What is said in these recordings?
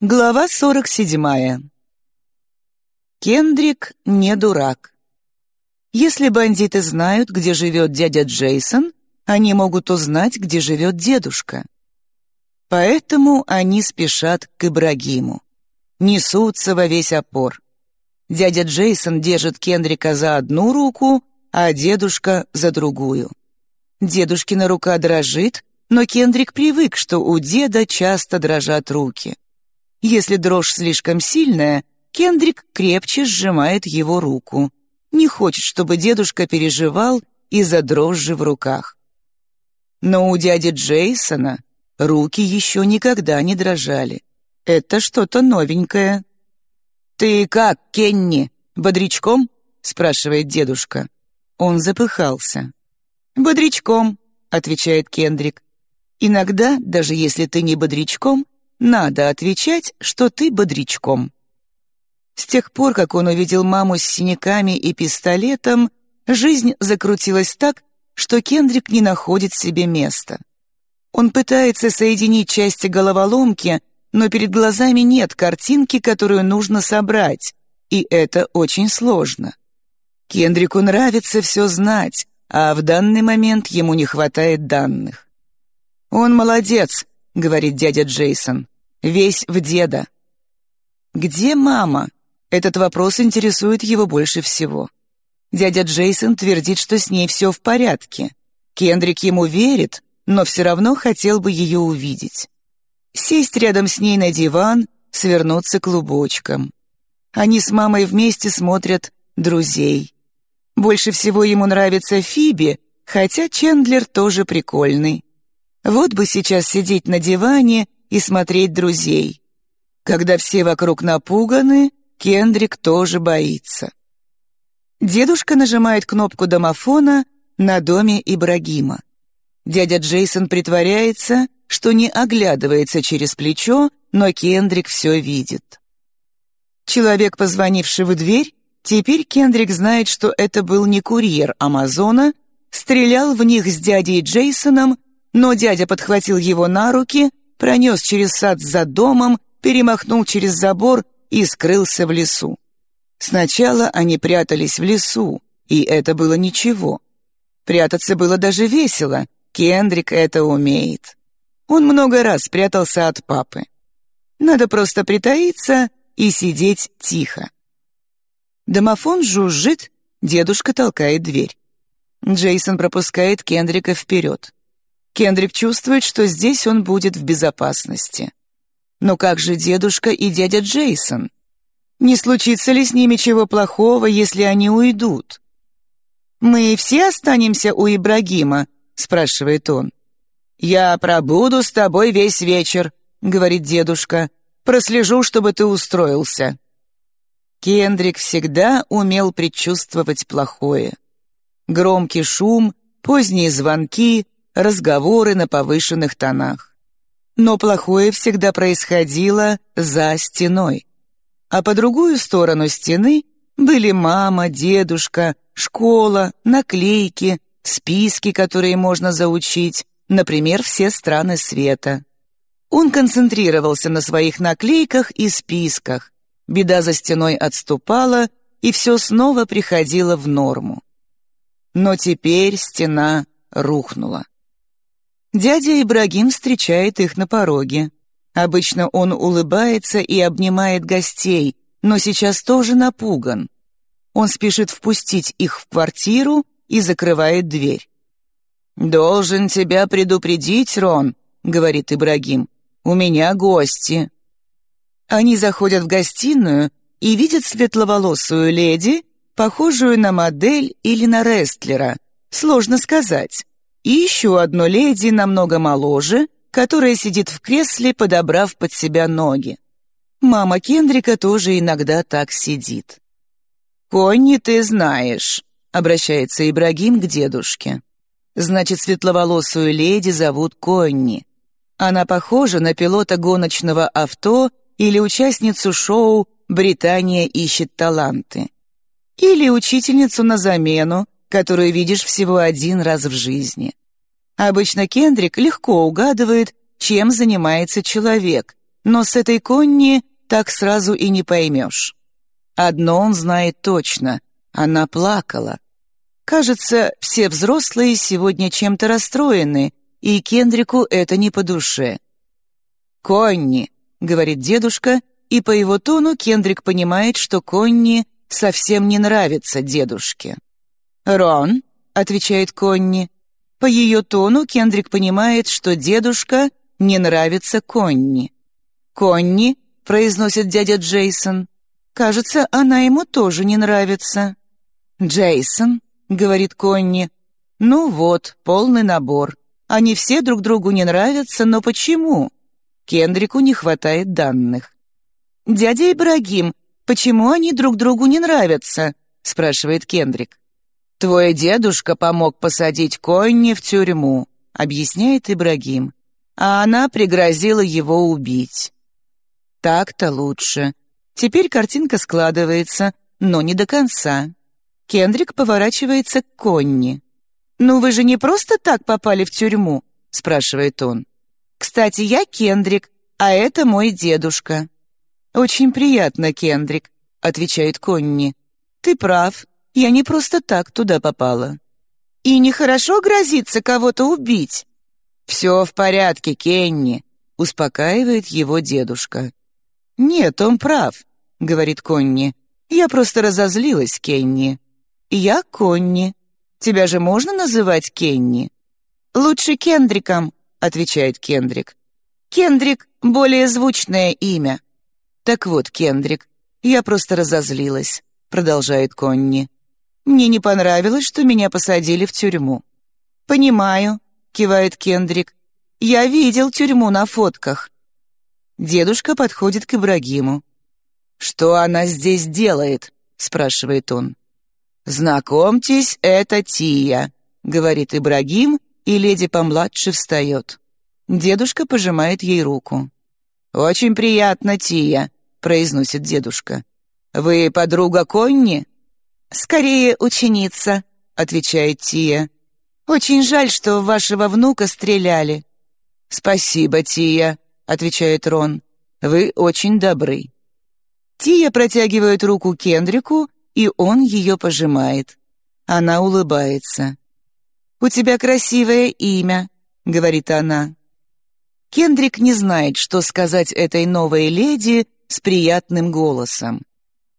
Глава 47. Кендрик не дурак. Если бандиты знают, где живет дядя Джейсон, они могут узнать, где живет дедушка. Поэтому они спешат к Ибрагиму. Несутся во весь опор. Дядя Джейсон держит Кендрика за одну руку, а дедушка — за другую. Дедушкина рука дрожит, но Кендрик привык, что у деда часто дрожат руки. Если дрожь слишком сильная, Кендрик крепче сжимает его руку. Не хочет, чтобы дедушка переживал из-за дрожжи в руках. Но у дяди Джейсона руки еще никогда не дрожали. Это что-то новенькое. «Ты как, Кенни, бодрячком?» — спрашивает дедушка. Он запыхался. «Бодрячком», — отвечает Кендрик. «Иногда, даже если ты не бодрячком, надо отвечать, что ты бодрячком. С тех пор, как он увидел маму с синяками и пистолетом, жизнь закрутилась так, что Кендрик не находит себе места. Он пытается соединить части головоломки, но перед глазами нет картинки, которую нужно собрать, и это очень сложно. Кендрику нравится все знать, а в данный момент ему не хватает данных. Он молодец, — говорит дядя Джейсон. «Весь в деда». «Где мама?» Этот вопрос интересует его больше всего. Дядя Джейсон твердит, что с ней все в порядке. Кендрик ему верит, но все равно хотел бы ее увидеть. Сесть рядом с ней на диван, свернуться клубочком. Они с мамой вместе смотрят «Друзей». Больше всего ему нравится Фиби, хотя Чендлер тоже прикольный. Вот бы сейчас сидеть на диване и смотреть друзей. Когда все вокруг напуганы, Кендрик тоже боится. Дедушка нажимает кнопку домофона на доме Ибрагима. Дядя Джейсон притворяется, что не оглядывается через плечо, но Кендрик все видит. Человек, позвонивший в дверь, теперь Кендрик знает, что это был не курьер Амазона, стрелял в них с дядей Джейсоном но дядя подхватил его на руки, пронес через сад за домом, перемахнул через забор и скрылся в лесу. Сначала они прятались в лесу, и это было ничего. Прятаться было даже весело, Кендрик это умеет. Он много раз прятался от папы. Надо просто притаиться и сидеть тихо. Домофон жужжит, дедушка толкает дверь. Джейсон пропускает Кендрика вперед. Кендрик чувствует, что здесь он будет в безопасности. Но как же дедушка и дядя Джейсон? Не случится ли с ними чего плохого, если они уйдут? «Мы все останемся у Ибрагима?» — спрашивает он. «Я пробуду с тобой весь вечер», — говорит дедушка. «Прослежу, чтобы ты устроился». Кендрик всегда умел предчувствовать плохое. Громкий шум, поздние звонки, разговоры на повышенных тонах. Но плохое всегда происходило за стеной. А по другую сторону стены были мама, дедушка, школа, наклейки, списки, которые можно заучить, например, все страны света. Он концентрировался на своих наклейках и списках. Беда за стеной отступала, и все снова приходило в норму. Но теперь стена рухнула. Дядя Ибрагим встречает их на пороге. Обычно он улыбается и обнимает гостей, но сейчас тоже напуган. Он спешит впустить их в квартиру и закрывает дверь. «Должен тебя предупредить, Рон», — говорит Ибрагим. «У меня гости». Они заходят в гостиную и видят светловолосую леди, похожую на модель или на рестлера. Сложно сказать и еще одну леди намного моложе, которая сидит в кресле, подобрав под себя ноги. Мама Кендрика тоже иногда так сидит. «Конни ты знаешь», — обращается Ибрагим к дедушке. «Значит, светловолосую леди зовут Конни. Она похожа на пилота гоночного авто или участницу шоу «Британия ищет таланты». Или учительницу на замену, которую видишь всего один раз в жизни. Обычно Кендрик легко угадывает, чем занимается человек, но с этой Конни так сразу и не поймешь. Одно он знает точно — она плакала. Кажется, все взрослые сегодня чем-то расстроены, и Кендрику это не по душе. «Конни», — говорит дедушка, и по его тону Кендрик понимает, что Конни совсем не нравится дедушке. «Рон», — отвечает Конни. По ее тону Кендрик понимает, что дедушка не нравится Конни. «Конни», — произносит дядя Джейсон. «Кажется, она ему тоже не нравится». «Джейсон», — говорит Конни. «Ну вот, полный набор. Они все друг другу не нравятся, но почему?» Кендрику не хватает данных. «Дядя Ибрагим, почему они друг другу не нравятся?» — спрашивает Кендрик. «Твой дедушка помог посадить Конни в тюрьму», — объясняет Ибрагим. «А она пригрозила его убить». Так-то лучше. Теперь картинка складывается, но не до конца. Кендрик поворачивается к Конни. «Ну вы же не просто так попали в тюрьму?» — спрашивает он. «Кстати, я Кендрик, а это мой дедушка». «Очень приятно, Кендрик», — отвечает Конни. «Ты прав, я не просто так туда попала». «И нехорошо грозится кого-то убить?» «Все в порядке, Кенни», — успокаивает его дедушка. «Нет, он прав», — говорит Конни. «Я просто разозлилась, Кенни». «Я Конни. Тебя же можно называть Кенни?» «Лучше Кендриком», — отвечает Кендрик. «Кендрик — более звучное имя». «Так вот, Кендрик, я просто разозлилась», — продолжает Конни. «Мне не понравилось, что меня посадили в тюрьму». «Понимаю», — кивает Кендрик. «Я видел тюрьму на фотках». Дедушка подходит к Ибрагиму. «Что она здесь делает?» — спрашивает он. «Знакомьтесь, это Тия», — говорит Ибрагим и леди помладше встает. Дедушка пожимает ей руку. «Очень приятно, Тия», — произносит дедушка. «Вы подруга Конни?» «Скорее ученица», — отвечает Тия. «Очень жаль, что вашего внука стреляли». «Спасибо, Тия», — отвечает Рон. «Вы очень добры». Тия протягивает руку Кендрику, и он ее пожимает. Она улыбается. «У тебя красивое имя», — говорит она. Кендрик не знает, что сказать этой новой леди с приятным голосом.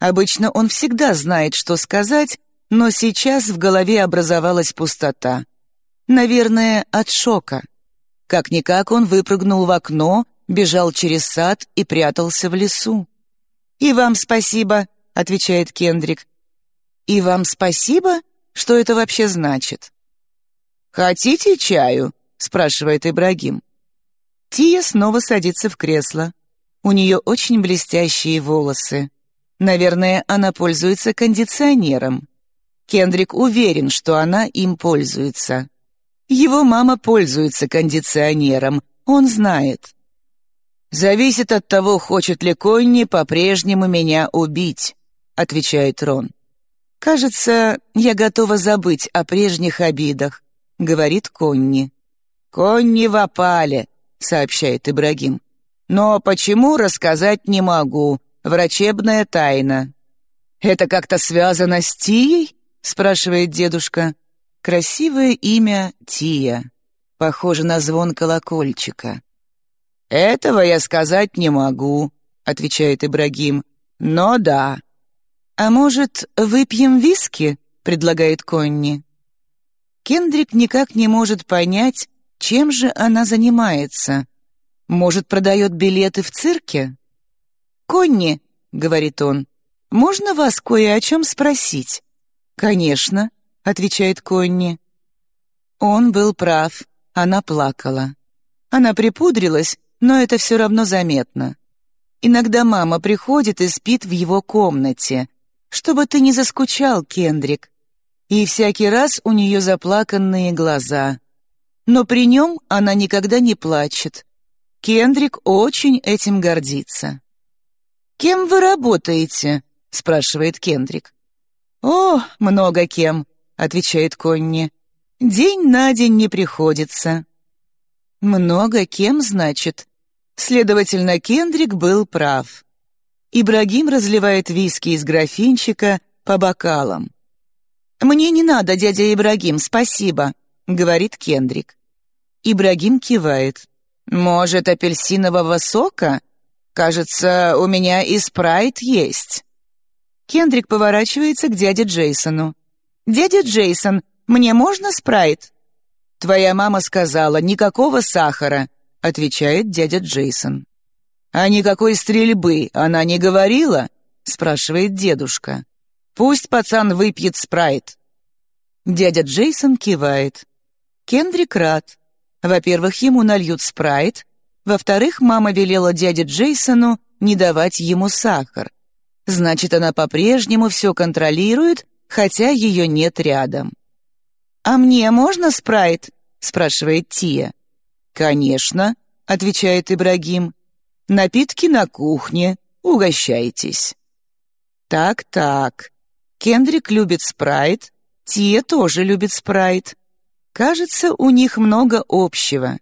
Обычно он всегда знает, что сказать, но сейчас в голове образовалась пустота. Наверное, от шока. Как-никак он выпрыгнул в окно, бежал через сад и прятался в лесу. «И вам спасибо», — отвечает Кендрик. «И вам спасибо? Что это вообще значит?» «Хотите чаю?» — спрашивает Ибрагим. Тия снова садится в кресло. У нее очень блестящие волосы. Наверное, она пользуется кондиционером. Кендрик уверен, что она им пользуется. Его мама пользуется кондиционером, он знает. «Зависит от того, хочет ли Конни по-прежнему меня убить», — отвечает Рон. «Кажется, я готова забыть о прежних обидах», — говорит Конни. «Конни в опале», — сообщает Ибрагим. «Но почему, рассказать не могу. Врачебная тайна». «Это как-то связано с Тией?» — спрашивает дедушка. Красивое имя Тия. Похоже на звон колокольчика. «Этого я сказать не могу», — отвечает Ибрагим. «Но да, «А может, выпьем виски?» — предлагает Конни. Кендрик никак не может понять, чем же она занимается. Может, продает билеты в цирке? «Конни», — говорит он, — «можно вас кое о чем спросить?» «Конечно», — отвечает Конни. Он был прав, она плакала. Она припудрилась, но это все равно заметно. Иногда мама приходит и спит в его комнате, чтобы ты не заскучал, Кендрик. И всякий раз у нее заплаканные глаза. Но при нем она никогда не плачет. Кендрик очень этим гордится. «Кем вы работаете?» — спрашивает Кендрик. «О, много кем», — отвечает Конни. «День на день не приходится». «Много кем, значит?» Следовательно, Кендрик был прав. Ибрагим разливает виски из графинчика по бокалам. «Мне не надо, дядя Ибрагим, спасибо», — говорит Кендрик. Ибрагим кивает. «Может, апельсинового сока? Кажется, у меня и спрайт есть». Кендрик поворачивается к дяде Джейсону. «Дядя Джейсон, мне можно спрайт?» «Твоя мама сказала, никакого сахара», — отвечает дядя Джейсон. «А никакой стрельбы она не говорила?» — спрашивает дедушка. «Пусть пацан выпьет спрайт». Дядя Джейсон кивает. Кендрик рад. Во-первых, ему нальют спрайт. Во-вторых, мама велела дяде Джейсону не давать ему сахар. Значит, она по-прежнему все контролирует, хотя ее нет рядом. «А мне можно спрайт?» — спрашивает Тия. «Конечно», — отвечает Ибрагим. Напитки на кухне. Угощайтесь». «Так-так. Кендрик любит спрайт. Тия тоже любит спрайт. Кажется, у них много общего.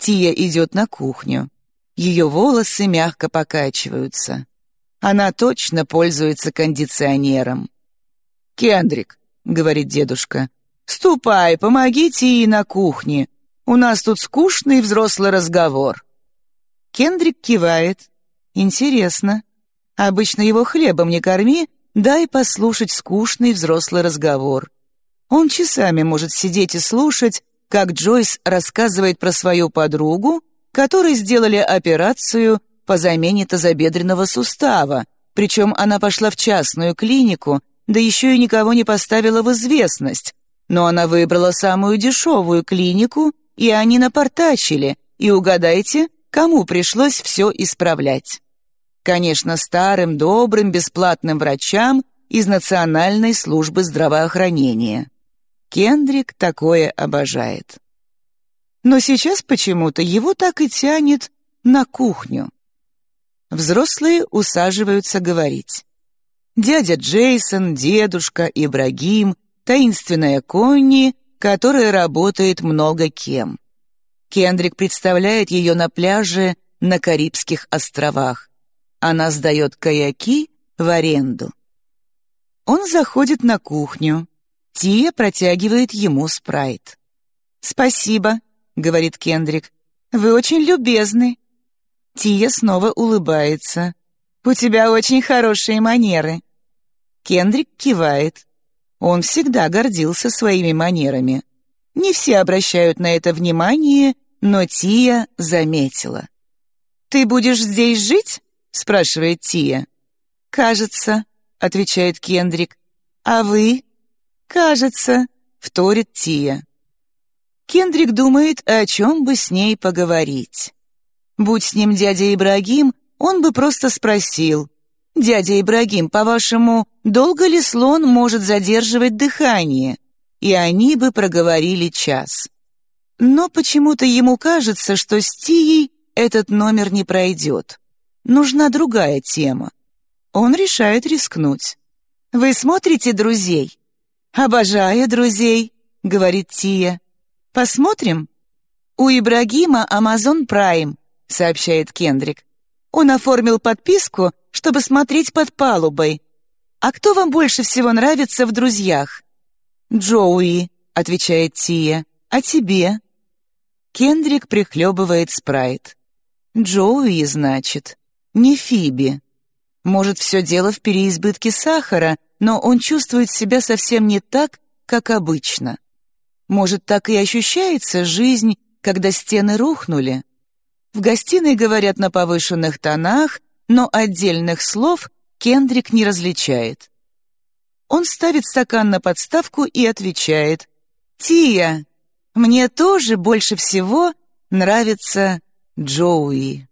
Тия идет на кухню. Ее волосы мягко покачиваются. Она точно пользуется кондиционером. «Кендрик», — говорит дедушка, — «ступай, помоги Тии на кухне. У нас тут скучный взрослый разговор». Кендрик кивает. Интересно. Обычно его хлебом не корми, дай послушать скучный взрослый разговор. Он часами может сидеть и слушать, как Джойс рассказывает про свою подругу, которой сделали операцию по замене тазобедренного сустава, причем она пошла в частную клинику, да еще и никого не поставила в известность. Но она выбрала самую дешевую клинику, и они напортачили, и угадайте, кому пришлось все исправлять. Конечно, старым, добрым, бесплатным врачам из Национальной службы здравоохранения. Кендрик такое обожает. Но сейчас почему-то его так и тянет на кухню. Взрослые усаживаются говорить. Дядя Джейсон, дедушка, Ибрагим, таинственная Конни, которая работает много кем. Кендрик представляет ее на пляже на Карибских островах. Она сдает каяки в аренду. Он заходит на кухню. Тия протягивает ему спрайт. «Спасибо», — говорит Кендрик. «Вы очень любезны». Тия снова улыбается. «У тебя очень хорошие манеры». Кендрик кивает. Он всегда гордился своими манерами. Не все обращают на это внимание, но Тия заметила. «Ты будешь здесь жить?» — спрашивает Тия. «Кажется», — отвечает Кендрик. «А вы?» «Кажется», — вторит Тия. Кендрик думает, о чем бы с ней поговорить. Будь с ним дядя Ибрагим, он бы просто спросил, «Дядя Ибрагим, по-вашему, долго ли слон может задерживать дыхание?» И они бы проговорили час. Но почему-то ему кажется, что с Тией этот номер не пройдет. Нужна другая тема. Он решает рискнуть. «Вы смотрите «Друзей»?» «Обожаю «Друзей», — говорит Тия. «Посмотрим?» «У Ибрагима Amazon Prime», — сообщает Кендрик. Он оформил подписку, чтобы смотреть под палубой. «А кто вам больше всего нравится в «Друзьях»?» «Джоуи», — отвечает Тия. «А тебе?» Кендрик прихлебывает спрайт. «Джоуи, значит, не Фиби. Может, все дело в переизбытке сахара, но он чувствует себя совсем не так, как обычно. Может, так и ощущается жизнь, когда стены рухнули?» В гостиной говорят на повышенных тонах, но отдельных слов Кендрик не различает. Он ставит стакан на подставку и отвечает. «Тия, мне тоже больше всего нравится Джоуи».